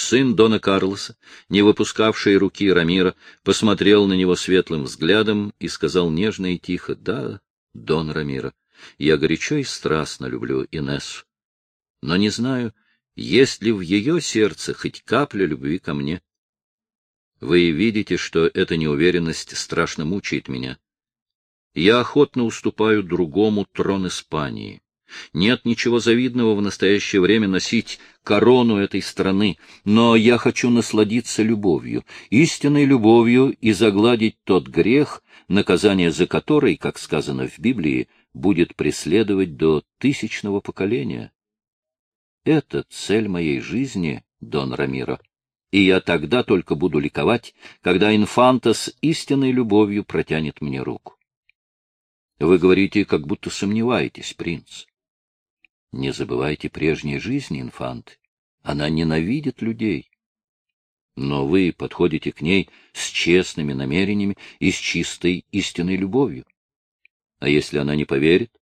Сын Дона Карлоса, не выпускавший руки Рамира, посмотрел на него светлым взглядом и сказал нежно и тихо, «Да, Дон Рамира, я горячо и страстно люблю Инессу, но не знаю, есть ли в ее сердце хоть капля любви ко мне. Вы видите, что эта неуверенность страшно мучает меня. Я охотно уступаю другому трон Испании. Нет ничего завидного в настоящее время носить корону этой страны, но я хочу насладиться любовью, истинной любовью и загладить тот грех, наказание за который, как сказано в Библии, будет преследовать до тысячного поколения. Это цель моей жизни, Дон Рамиро, и я тогда только буду ликовать, когда инфанта с истинной любовью протянет мне руку. Вы говорите, как будто сомневаетесь, принц. Не забывайте прежней жизни, инфанты. Она ненавидит людей. Но вы подходите к ней с честными намерениями и с чистой истинной любовью. А если она не поверит?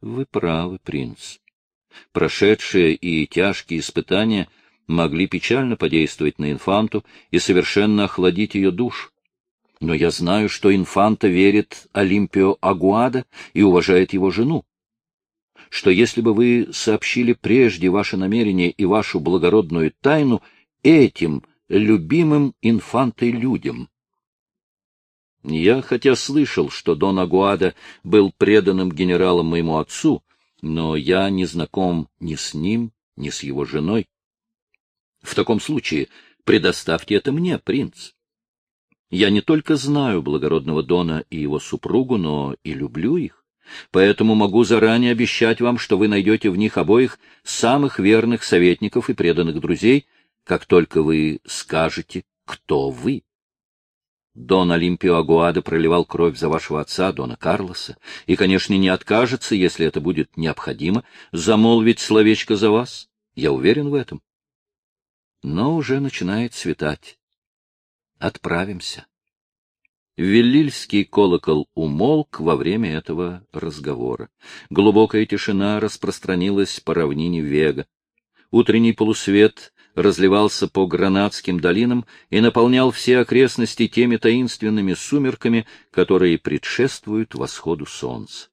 Вы правы, принц. Прошедшие и тяжкие испытания могли печально подействовать на инфанту и совершенно охладить ее душ. Но я знаю, что инфанта верит Олимпио Агуада и уважает его жену. Что если бы вы сообщили прежде ваше намерение и вашу благородную тайну этим любимым инфантой людям? Я хотя слышал, что Дон Агуада был преданным генералом моему отцу, но я не знаком ни с ним, ни с его женой. В таком случае предоставьте это мне, принц. Я не только знаю благородного Дона и его супругу, но и люблю их. Поэтому могу заранее обещать вам, что вы найдете в них обоих самых верных советников и преданных друзей, как только вы скажете, кто вы. Дон Олимпио Агуада проливал кровь за вашего отца, Дона Карлоса, и, конечно, не откажется, если это будет необходимо, замолвить словечко за вас. Я уверен в этом. Но уже начинает светать. Отправимся. Велильский колокол умолк во время этого разговора. Глубокая тишина распространилась по равнине Вега. Утренний полусвет разливался по гранатским долинам и наполнял все окрестности теми таинственными сумерками, которые предшествуют восходу солнца.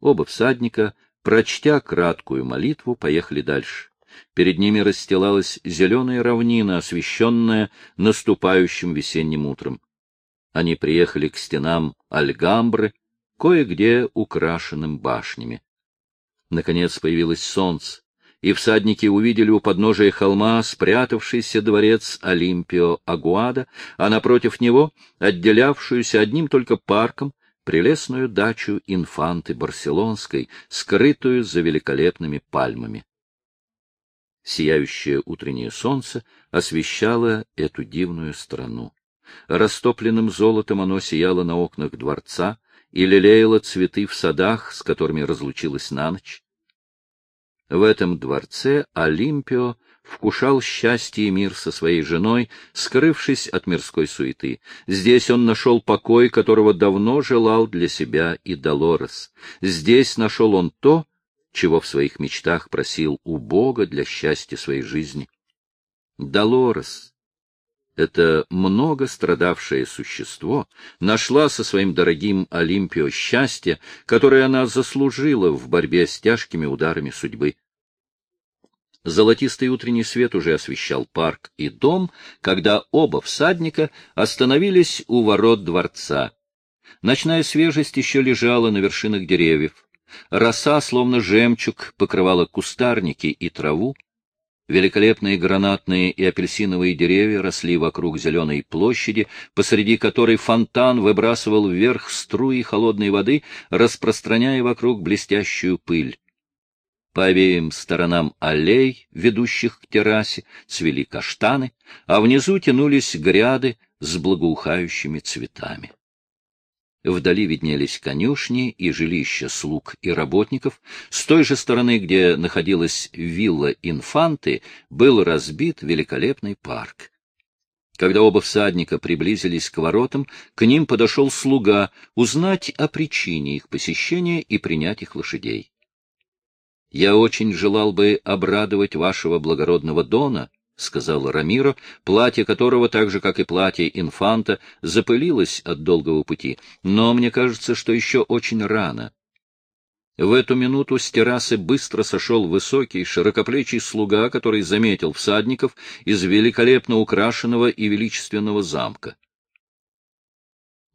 Оба всадника, прочтя краткую молитву, поехали дальше. Перед ними расстилалась зеленая равнина, освещенная наступающим весенним утром. Они приехали к стенам Альгамбры, кое-где украшенным башнями. Наконец появилось солнце, и всадники увидели у подножия холма спрятавшийся дворец Олимпио Агуада, а напротив него, отделявшуюся одним только парком, прелестную дачу инфанты Барселонской, скрытую за великолепными пальмами. Сияющее утреннее солнце освещало эту дивную страну. Растопленным золотом оно сияло на окнах дворца и лелеяло цветы в садах, с которыми разлучилось на ночь. В этом дворце Олимпио вкушал счастье и мир со своей женой, скрывшись от мирской суеты. Здесь он нашел покой, которого давно желал для себя и Долорес. Здесь нашел он то, чего в своих мечтах просил у Бога для счастья своей жизни. Долорес, это много страдавшее существо, нашла со своим дорогим Олимпио счастье, которое она заслужила в борьбе с тяжкими ударами судьбы. Золотистый утренний свет уже освещал парк и дом, когда оба всадника остановились у ворот дворца. Ночная свежесть еще лежала на вершинах деревьев. Роса, словно жемчуг, покрывала кустарники и траву. Великолепные гранатные и апельсиновые деревья росли вокруг зеленой площади, посреди которой фонтан выбрасывал вверх струи холодной воды, распространяя вокруг блестящую пыль. По обеим сторонам аллей, ведущих к террасе, цвели каштаны, а внизу тянулись гряды с благоухающими цветами. Вдали виднелись конюшни и жилища слуг и работников. С той же стороны, где находилась вилла Инфанты, был разбит великолепный парк. Когда оба всадника приблизились к воротам, к ним подошел слуга узнать о причине их посещения и принять их лошадей. — Я очень желал бы обрадовать вашего благородного Дона, — сказал Рамиро, платье которого, так же, как и платье инфанта, запылилось от долгого пути. Но мне кажется, что еще очень рано. В эту минуту с террасы быстро сошел высокий, широкоплечий слуга, который заметил всадников из великолепно украшенного и величественного замка.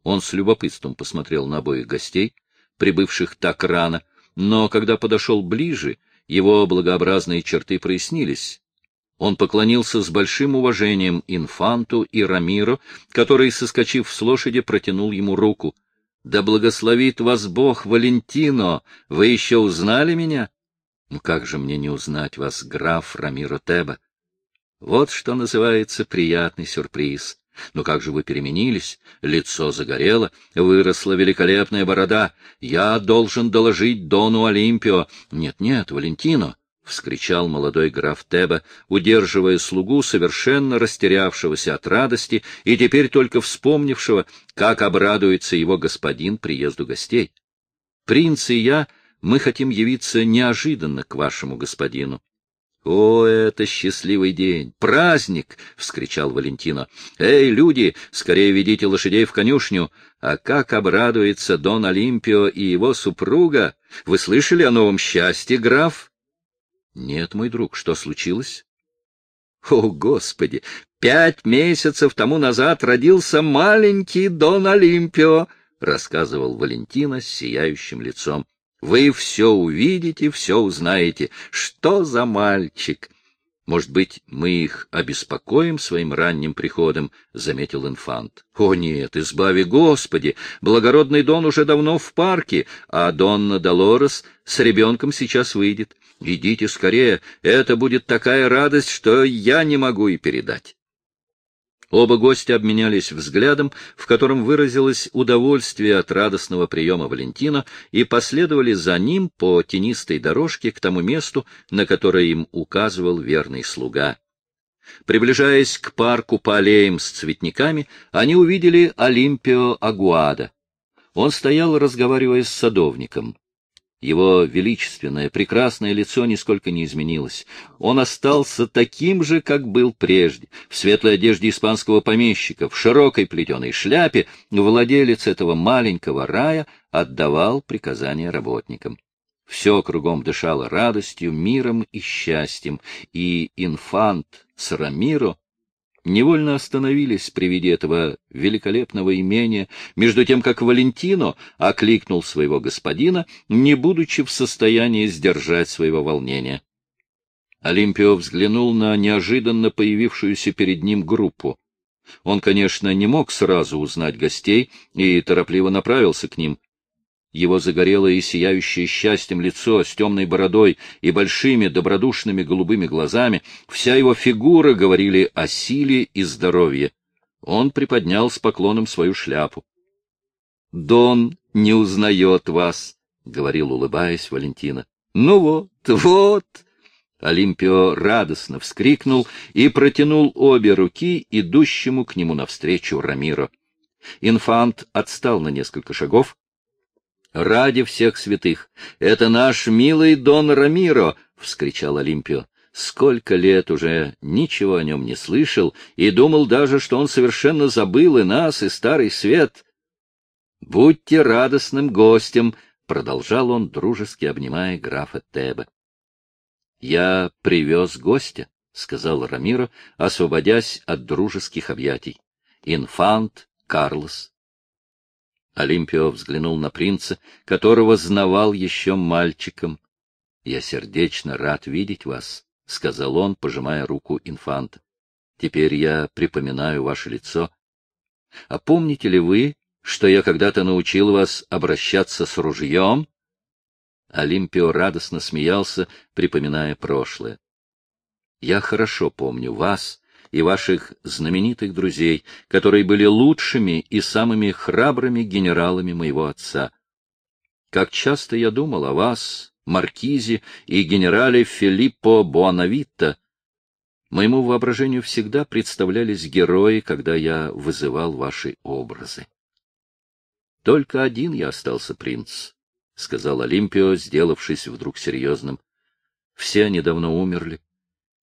Он с любопытством посмотрел на обоих гостей, прибывших так рано, но когда подошел ближе, его благообразные черты прояснились. Он поклонился с большим уважением инфанту и Рамиру, который, соскочив с лошади, протянул ему руку. — Да благословит вас Бог, Валентино! Вы еще узнали меня? — Ну как же мне не узнать вас, граф Рамиро Теба? Вот что называется приятный сюрприз. Но как же вы переменились? Лицо загорело, выросла великолепная борода. Я должен доложить Дону Олимпио. Нет-нет, Валентино, — вскричал молодой граф Теба, удерживая слугу, совершенно растерявшегося от радости и теперь только вспомнившего, как обрадуется его господин приезду гостей. «Принц и я, мы хотим явиться неожиданно к вашему господину. «О, это счастливый день! Праздник!» — вскричал Валентино. «Эй, люди, скорее ведите лошадей в конюшню! А как обрадуется Дон Олимпио и его супруга! Вы слышали о новом счастье, граф?» «Нет, мой друг, что случилось?» «О, Господи! Пять месяцев тому назад родился маленький Дон Олимпио!» — рассказывал Валентино с сияющим лицом. Вы все увидите, все узнаете. Что за мальчик? Может быть, мы их обеспокоим своим ранним приходом, — заметил инфант. — О нет, избави Господи! Благородный Дон уже давно в парке, а Донна Долорес с ребенком сейчас выйдет. Идите скорее, это будет такая радость, что я не могу и передать. Оба гостя обменялись взглядом, в котором выразилось удовольствие от радостного приема Валентина, и последовали за ним по тенистой дорожке к тому месту, на которое им указывал верный слуга. Приближаясь к парку по аллеям с цветниками, они увидели Олимпио Агуада. Он стоял, разговаривая с садовником. Его величественное, прекрасное лицо нисколько не изменилось. Он остался таким же, как был прежде, в светлой одежде испанского помещика, в широкой плетеной шляпе, владелец этого маленького рая отдавал приказания работникам. Все кругом дышало радостью, миром и счастьем, и инфант Сарамиро невольно остановились при виде этого великолепного имения, между тем как Валентино окликнул своего господина, не будучи в состоянии сдержать своего волнения. Олимпио взглянул на неожиданно появившуюся перед ним группу. Он, конечно, не мог сразу узнать гостей и торопливо направился к ним. Его загорелое и сияющее счастьем лицо с темной бородой и большими добродушными голубыми глазами, вся его фигура говорили о силе и здоровье. Он приподнял с поклоном свою шляпу. — Дон не узнает вас, — говорил, улыбаясь Валентина. — Ну вот, вот! Олимпио радостно вскрикнул и протянул обе руки идущему к нему навстречу Рамиро. Инфант отстал на несколько шагов, ради всех святых! Это наш милый Дон Рамиро! — вскричал Олимпио. Сколько лет уже ничего о нем не слышал и думал даже, что он совершенно забыл и нас, и старый свет. «Будьте радостным гостем!» — продолжал он, дружески обнимая графа Теба. «Я привез гостя», — сказал Рамиро, освободясь от дружеских объятий. «Инфант Карлос Олимпио взглянул на принца, которого знавал еще мальчиком. — Я сердечно рад видеть вас, — сказал он, пожимая руку инфанта. — Теперь я припоминаю ваше лицо. А помните ли вы, что я когда-то научил вас обращаться с ружьем? Олимпио радостно смеялся, припоминая прошлое. — Я хорошо помню вас и ваших знаменитых друзей, которые были лучшими и самыми храбрыми генералами моего отца. Как часто я думал о вас, маркизе и генерале Филиппо Буанавитто. Моему воображению всегда представлялись герои, когда я вызывал ваши образы. Только один я остался принц, — сказал Олимпио, сделавшись вдруг серьезным. Все они давно умерли,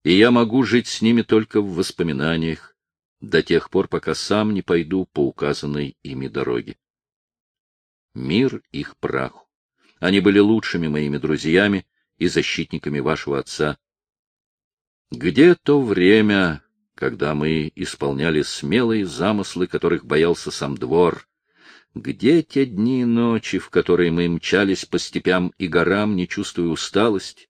и я могу жить с ними только в воспоминаниях, до тех пор, пока сам не пойду по указанной ими дороге. Мир их праху. Они были лучшими моими друзьями и защитниками вашего отца. Где то время, когда мы исполняли смелые замыслы, которых боялся сам двор? Где те дни и ночи, в которые мы мчались по степям и горам, не чувствуя усталости?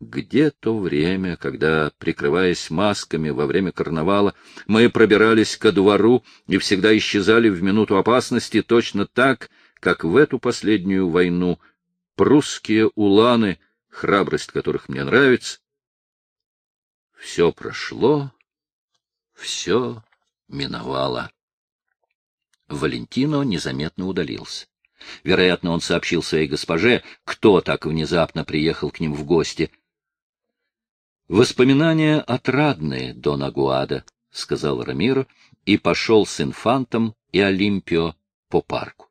Где то время, когда, прикрываясь масками во время карнавала, мы пробирались ко двору и всегда исчезали в минуту опасности точно так, как в эту последнюю войну прусские уланы, храбрость которых мне нравится, все прошло, все миновало. Валентино незаметно удалился. Вероятно, он сообщил своей госпоже, кто так внезапно приехал к ним в гости. «Воспоминания отрадные, Дон Агуада», — сказал Рамиро, и пошел с инфантом и Олимпио по парку.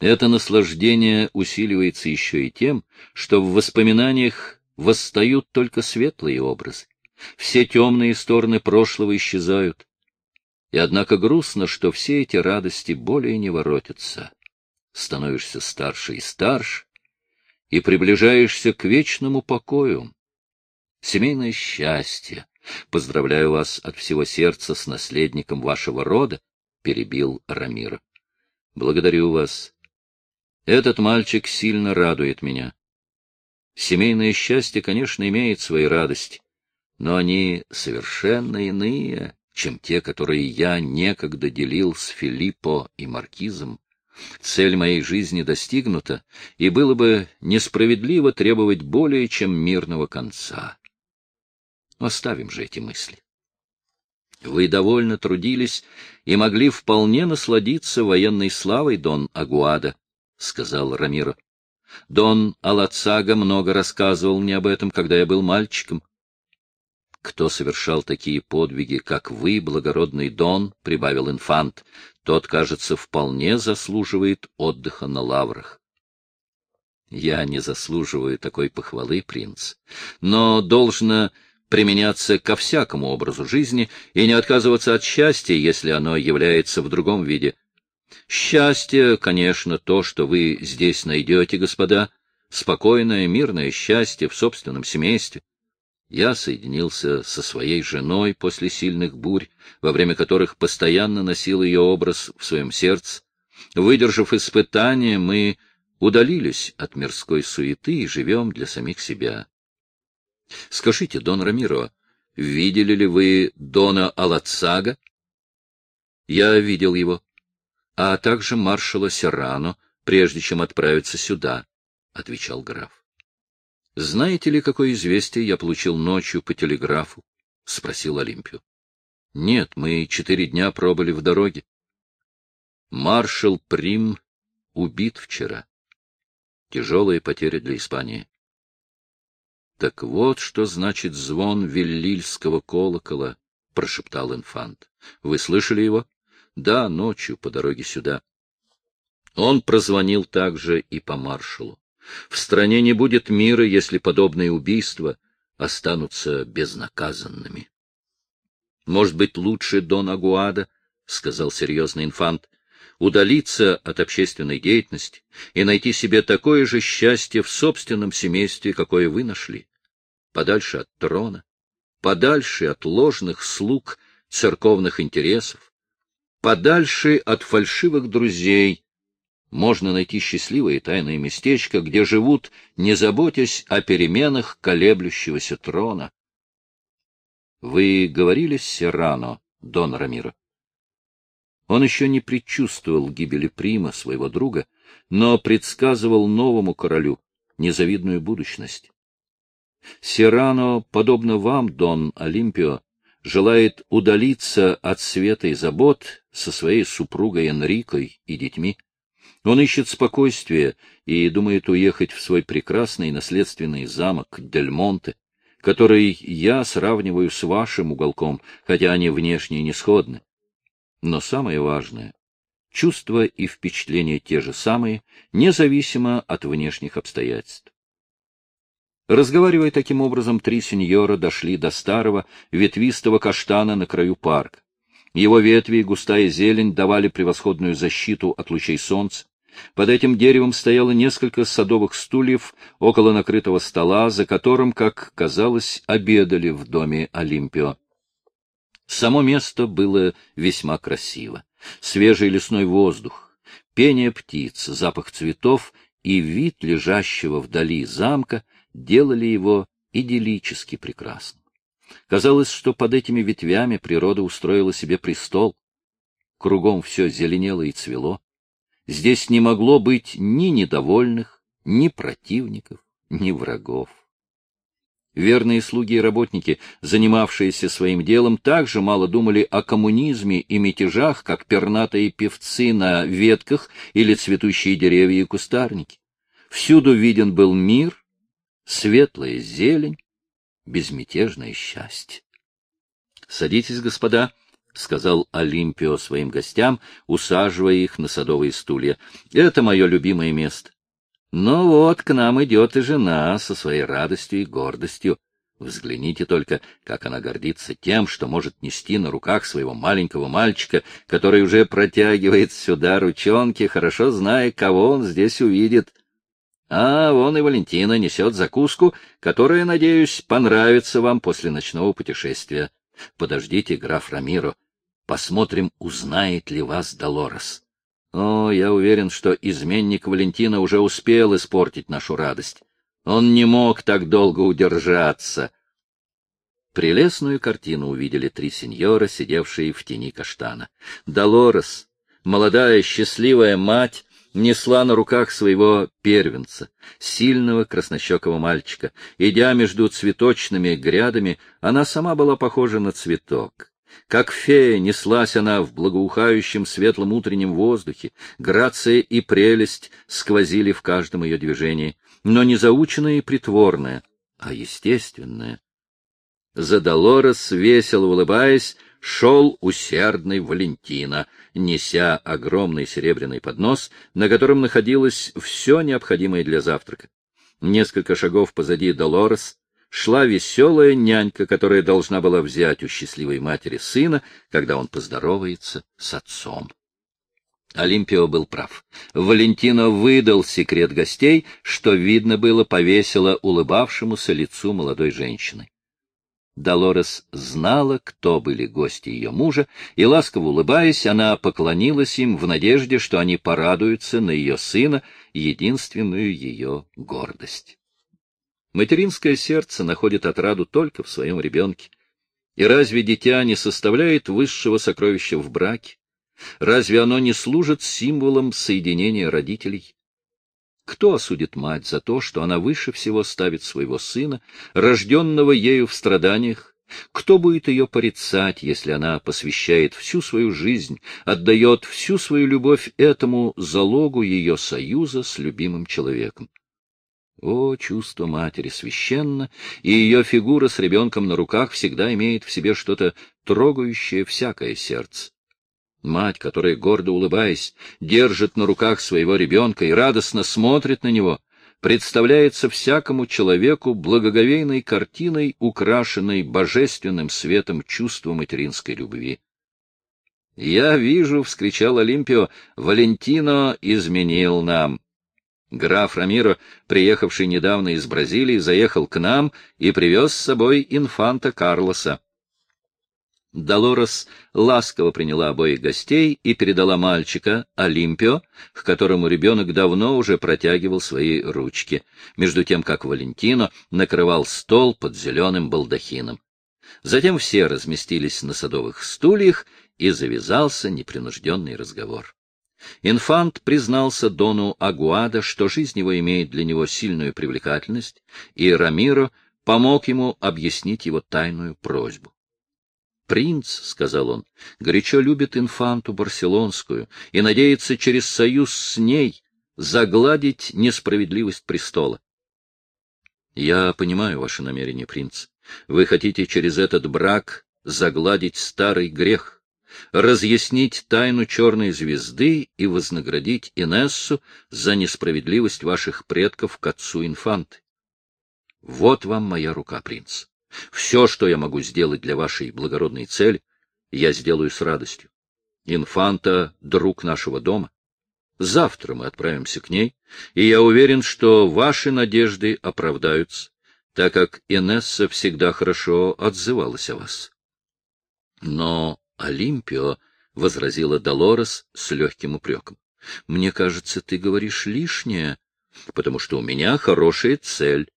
Это наслаждение усиливается еще и тем, что в воспоминаниях восстают только светлые образы. Все темные стороны прошлого исчезают. И однако грустно, что все эти радости более не воротятся. Становишься старше и старше, и приближаешься к вечному покою. Семейное счастье. Поздравляю вас от всего сердца с наследником вашего рода, — перебил Рамира. Благодарю вас. Этот мальчик сильно радует меня. Семейное счастье, конечно, имеет свои радости, но они совершенно иные, чем те, которые я некогда делил с Филиппо и Маркизом. Цель моей жизни достигнута, и было бы несправедливо требовать более чем мирного конца. Оставим же эти мысли. Вы довольно трудились и могли вполне насладиться военной славой, Дон Агуада, — сказал Рамиро. Дон Алацага много рассказывал мне об этом, когда я был мальчиком. Кто совершал такие подвиги, как вы, благородный Дон, — прибавил инфант, — тот, кажется, вполне заслуживает отдыха на лаврах. Я не заслуживаю такой похвалы, принц, но должно применяться ко всякому образу жизни и не отказываться от счастья, если оно является в другом виде. Счастье, конечно, то, что вы здесь найдете, господа, спокойное, мирное счастье в собственном семействе. Я соединился со своей женой после сильных бурь, во время которых постоянно носил ее образ в своем сердце. Выдержав испытания, мы удалились от мирской суеты и живем для самих себя. Скажите, Дон Рамиро, видели ли вы Дона Алацага? Я видел его, а также маршала Серрано, прежде чем отправиться сюда, — отвечал граф. — Знаете ли, какое известие я получил ночью по телеграфу? — спросил Олимпио. — Нет, мы четыре дня пробыли в дороге. Маршал Прим убит вчера. Тяжелая потеря для Испании. Так вот, что значит звон веллильского колокола, — прошептал инфант. — Вы слышали его? — Да, ночью по дороге сюда. Он прозвонил также и по маршалу. В стране не будет мира, если подобные убийства останутся безнаказанными. — Может быть, лучше Дон Агуада, — сказал серьезный инфант, — удалиться от общественной деятельности и найти себе такое же счастье в собственном семействе, какое вы нашли подальше от трона, подальше от ложных слуг церковных интересов, подальше от фальшивых друзей, можно найти счастливое тайное местечко, где живут, не заботясь о переменах колеблющегося трона. Вы говорили с Серрано, Дон Рамиро? Он еще не предчувствовал гибели Прима, своего друга, но предсказывал новому королю незавидную будущность. Сирано, подобно вам, Дон Олимпио, желает удалиться от света и забот со своей супругой Энрикой и детьми. Он ищет спокойствия и думает уехать в свой прекрасный наследственный замок Дель-Монте, который я сравниваю с вашим уголком, хотя они внешне не сходны. Но самое важное — чувства и впечатления те же самые, независимо от внешних обстоятельств. Разговаривая таким образом, три сеньора дошли до старого ветвистого каштана на краю парка. Его ветви и густая зелень давали превосходную защиту от лучей солнца. Под этим деревом стояло несколько садовых стульев около накрытого стола, за которым, как казалось, обедали в доме Олимпио. Само место было весьма красиво. Свежий лесной воздух, пение птиц, запах цветов и вид лежащего вдали замка делали его идиллически прекрасным. Казалось, что под этими ветвями природа устроила себе престол. Кругом все зеленело и цвело. Здесь не могло быть ни недовольных, ни противников, ни врагов. Верные слуги и работники, занимавшиеся своим делом, также мало думали о коммунизме и мятежах, как пернатые певцы на ветках или цветущие деревья и кустарники. Всюду виден был мир, светлая зелень, безмятежное счастье. — Садитесь, господа, — сказал Олимпио своим гостям, усаживая их на садовые стулья. — Это мое любимое место. Но вот к нам идет и жена со своей радостью и гордостью. Взгляните только, как она гордится тем, что может нести на руках своего маленького мальчика, который уже протягивает сюда ручонки, хорошо зная, кого он здесь увидит. А вон и Валентина несет закуску, которая, надеюсь, понравится вам после ночного путешествия. Подождите, граф Рамиро, посмотрим, узнает ли вас Долорес. О, я уверен, что изменник Валентина уже успел испортить нашу радость. Он не мог так долго удержаться. Прелестную картину увидели три сеньора, сидевшие в тени каштана. Долорес, молодая счастливая мать, несла на руках своего первенца, сильного краснощекого мальчика. Идя между цветочными грядами, она сама была похожа на цветок. Как фея неслась она в благоухающем светлом утреннем воздухе, грация и прелесть сквозили в каждом ее движении, но не заученная и притворная, а естественная. За Долорес, весело улыбаясь, шел усердный Валентина, неся огромный серебряный поднос, на котором находилось все необходимое для завтрака. Несколько шагов позади Долорес шла веселая нянька, которая должна была взять у счастливой матери сына, когда он поздоровается с отцом. Олимпио был прав. Валентина выдал секрет гостей, что видно было повесело улыбавшемуся лицу молодой женщины. Долорес знала, кто были гости ее мужа, и, ласково улыбаясь, она поклонилась им в надежде, что они порадуются на ее сына, единственную ее гордость. Материнское сердце находит отраду только в своем ребенке. И разве дитя не составляет высшего сокровища в браке? Разве оно не служит символом соединения родителей? Кто осудит мать за то, что она выше всего ставит своего сына, рожденного ею в страданиях? Кто будет ее порицать, если она посвящает всю свою жизнь, отдает всю свою любовь этому залогу ее союза с любимым человеком? О, чувство матери священно, и ее фигура с ребенком на руках всегда имеет в себе что-то трогающее всякое сердце. Мать, которая, гордо улыбаясь, держит на руках своего ребенка и радостно смотрит на него, представляется всякому человеку благоговейной картиной, украшенной божественным светом чувства материнской любви. «Я вижу», — вскричал Олимпио, — «Валентино изменил нам». Граф Рамиро, приехавший недавно из Бразилии, заехал к нам и привез с собой инфанта Карлоса. Долорес ласково приняла обоих гостей и передала мальчика, Олимпио, к которому ребенок давно уже протягивал свои ручки, между тем как Валентино накрывал стол под зеленым балдахином. Затем все разместились на садовых стульях, и завязался непринужденный разговор. Инфант признался Дону Агуада, что жизнь его имеет для него сильную привлекательность, и Рамиро помог ему объяснить его тайную просьбу. Принц, — сказал он, — горячо любит инфанту барселонскую и надеется через союз с ней загладить несправедливость престола. Я понимаю ваше намерение, принц. Вы хотите через этот брак загладить старый грех, разъяснить тайну черной звезды и вознаградить Инессу за несправедливость ваших предков к отцу инфанты. Вот вам моя рука, принц. Все, что я могу сделать для вашей благородной цели, я сделаю с радостью. Инфанта — друг нашего дома. Завтра мы отправимся к ней, и я уверен, что ваши надежды оправдаются, так как Инесса всегда хорошо отзывалась о вас. Но Олимпио, — возразила Долорес с легким упреком, — мне кажется, ты говоришь лишнее, потому что у меня хорошая цель.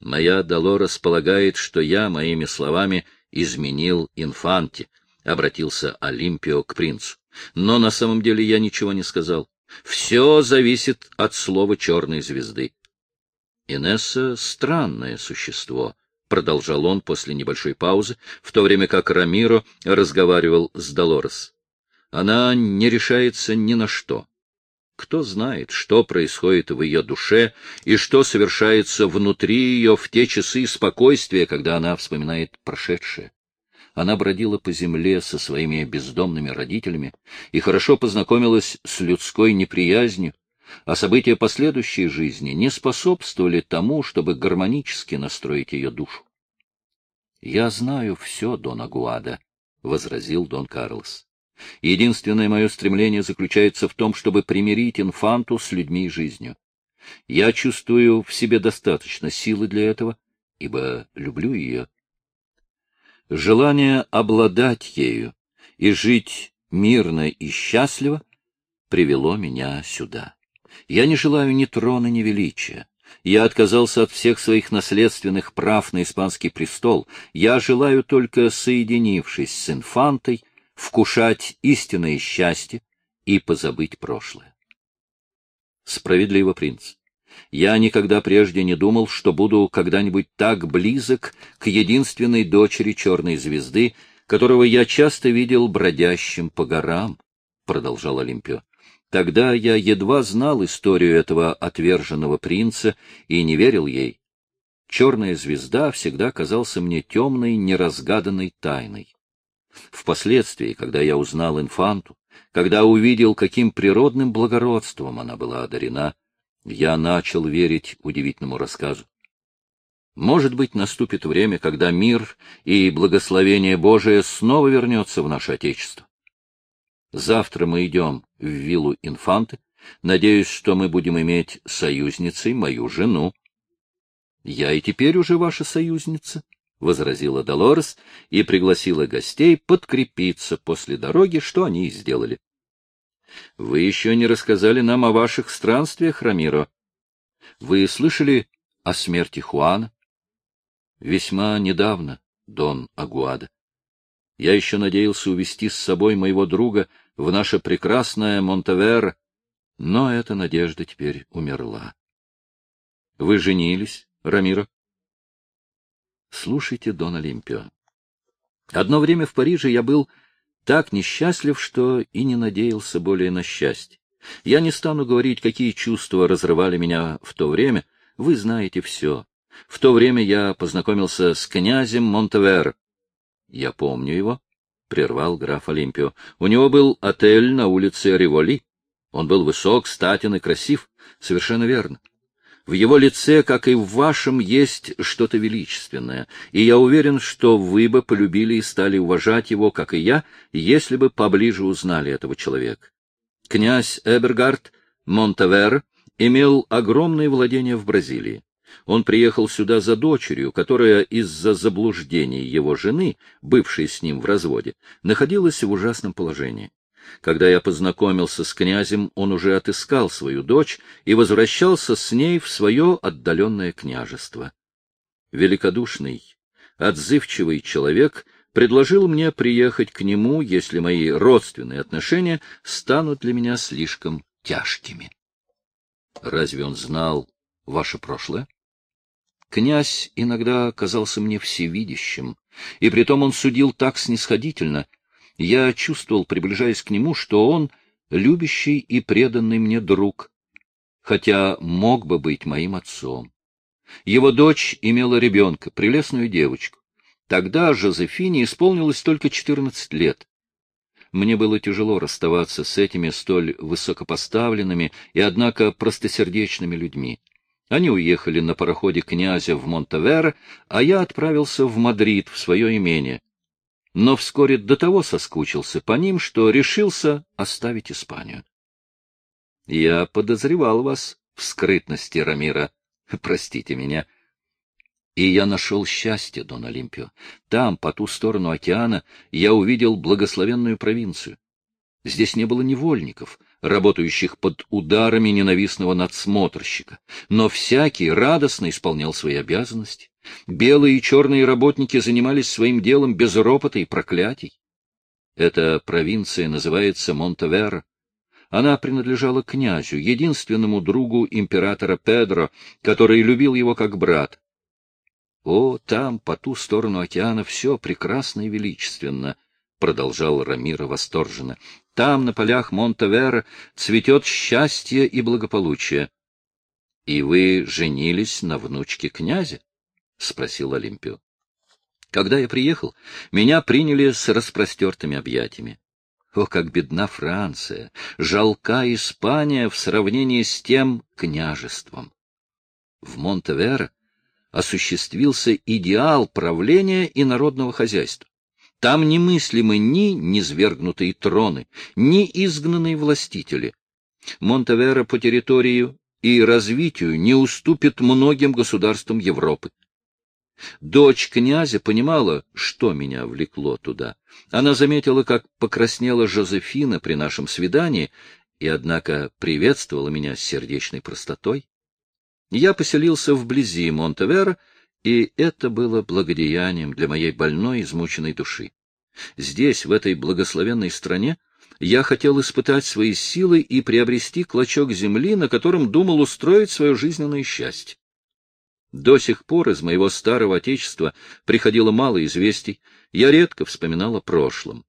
Моя Долорес полагает, что я моими словами изменил инфанте, — обратился Олимпио к принцу. Но на самом деле я ничего не сказал. Все зависит от слова черной звезды. Инесса — странное существо, — продолжал он после небольшой паузы, в то время как Рамиро разговаривал с Долорес. Она не решается ни на что. Кто знает, что происходит в ее душе и что совершается внутри ее в те часы спокойствия, когда она вспоминает прошедшее. Она бродила по земле со своими бездомными родителями и хорошо познакомилась с людской неприязнью, а события последующей жизни не способствовали тому, чтобы гармонически настроить ее душу. — Я знаю все, Дон Агуада, — возразил Дон Карлос. Единственное мое стремление заключается в том, чтобы примирить инфанту с людьми и жизнью. Я чувствую в себе достаточно силы для этого, ибо люблю ее. Желание обладать ею и жить мирно и счастливо привело меня сюда. Я не желаю ни трона, ни величия. Я отказался от всех своих наследственных прав на испанский престол. Я желаю только, соединившись с инфантой, вкушать истинное счастье и позабыть прошлое. Справедливо, принц. Я никогда прежде не думал, что буду когда-нибудь так близок к единственной дочери черной звезды, которого я часто видел бродящим по горам, — продолжал Олимпио. Тогда я едва знал историю этого отверженного принца и не верил ей. Черная звезда всегда казался мне темной, неразгаданной тайной. Впоследствии, когда я узнал инфанту, когда увидел, каким природным благородством она была одарена, я начал верить удивительному рассказу. Может быть, наступит время, когда мир и благословение Божие снова вернется в наше Отечество. Завтра мы идем в виллу инфанты. Надеюсь, что мы будем иметь союзницей мою жену. Я и теперь уже ваша союзница, — возразила Долорес и пригласила гостей подкрепиться после дороги, что они и сделали. — Вы еще не рассказали нам о ваших странствиях, Рамиро. Вы слышали о смерти Хуана? — Весьма недавно, Дон Агуада. Я еще надеялся увести с собой моего друга в наше прекрасное Монтевер, но эта надежда теперь умерла. Вы женились, Рамиро? Слушайте, Дон Олимпио. Одно время в Париже я был так несчастлив, что и не надеялся более на счастье. Я не стану говорить, какие чувства разрывали меня в то время. Вы знаете все. В то время я познакомился с князем Монтевер. Я помню его, — прервал граф Олимпио. У него был отель на улице Риволи. Он был высок, статен и красив. Совершенно верно. В его лице, как и в вашем, есть что-то величественное, и я уверен, что вы бы полюбили и стали уважать его, как и я, если бы поближе узнали этого человека. Князь Эбергард Монтевер имел огромные владения в Бразилии. Он приехал сюда за дочерью, которая из-за заблуждений его жены, бывшей с ним в разводе, находилась в ужасном положении. Когда я познакомился с князем, он уже отыскал свою дочь и возвращался с ней в свое отдаленное княжество. Великодушный, отзывчивый человек предложил мне приехать к нему, если мои родственные отношения станут для меня слишком тяжкими. Разве он знал ваше прошлое? Князь иногда казался мне всевидящим, и притом он судил так снисходительно, я чувствовал, приближаясь к нему, что он любящий и преданный мне друг, хотя мог бы быть моим отцом. Его дочь имела ребенка, прелестную девочку. Тогда Жозефине исполнилось только четырнадцать лет. Мне было тяжело расставаться с этими столь высокопоставленными и, однако, простосердечными людьми. Они уехали на пароходе князя в Монтеверо, а я отправился в Мадрид, в свое имение. Но вскоре до того соскучился по ним, что решился оставить Испанию. Я подозревал вас в скрытности Рамира. Простите меня. И я нашел счастье, Дон Олимпио. Там, по ту сторону океана, я увидел благословенную провинцию. Здесь не было невольников, работающих под ударами ненавистного надсмотрщика, но всякий радостно исполнял свои обязанности. Белые и черные работники занимались своим делом без ропота и проклятий. Эта провинция называется Монтеверо. Она принадлежала князю, единственному другу императора Педро, который любил его как брат. О, там, по ту сторону океана, все прекрасно и величественно, — продолжал Рамира восторженно. Там, на полях Монтевера, цветет счастье и благополучие. — И вы женились на внучке князя? — спросил Олимпио. Когда я приехал, меня приняли с распростертыми объятиями. О, как бедна Франция, жалка Испания в сравнении с тем княжеством! В Монтеверо осуществился идеал правления и народного хозяйства. Там немыслимы ни низвергнутые троны, ни изгнанные властители. Монтеверо по территории и развитию не уступит многим государствам Европы. Дочь князя понимала, что меня влекло туда. Она заметила, как покраснела Жозефина при нашем свидании, и, однако, приветствовала меня с сердечной простотой. Я поселился вблизи Монтеверо, и это было благодеянием для моей больной, измученной души. Здесь, в этой благословенной стране, я хотел испытать свои силы и приобрести клочок земли, на котором думал устроить свое жизненное счастье. До сих пор из моего старого отечества приходило мало известий, я редко вспоминал о прошлом.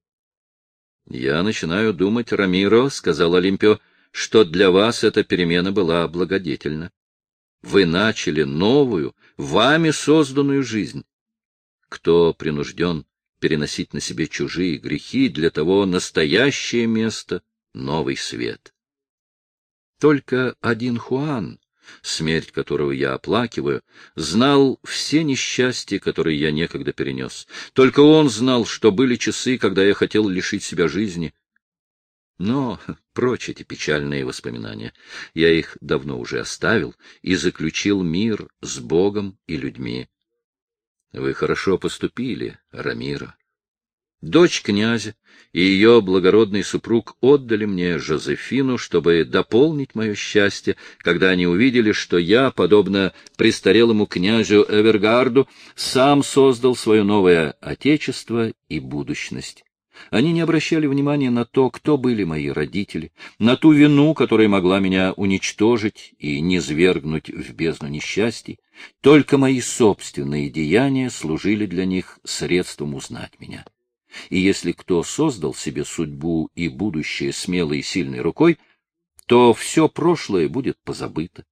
— Я начинаю думать, Рамиро, — сказал Олимпио, — что для вас эта перемена была благодетельна. Вы начали новую, вами созданную жизнь. Кто принужден переносить на себе чужие грехи, для того настоящее место — новый свет. Только один Хуан, смерть которого я оплакиваю, знал все несчастья, которые я некогда перенес. Только он знал, что были часы, когда я хотел лишить себя жизни, но прочь эти печальные воспоминания. Я их давно уже оставил и заключил мир с Богом и людьми. Вы хорошо поступили, Рамира. Дочь князя и ее благородный супруг отдали мне Жозефину, чтобы дополнить мое счастье, когда они увидели, что я, подобно престарелому князю Эвергарду, сам создал свое новое отечество и будущность. Они не обращали внимания на то, кто были мои родители, на ту вину, которая могла меня уничтожить и низвергнуть в бездну несчастий. Только мои собственные деяния служили для них средством узнать меня. И если кто создал себе судьбу и будущее смелой и сильной рукой, то все прошлое будет позабыто.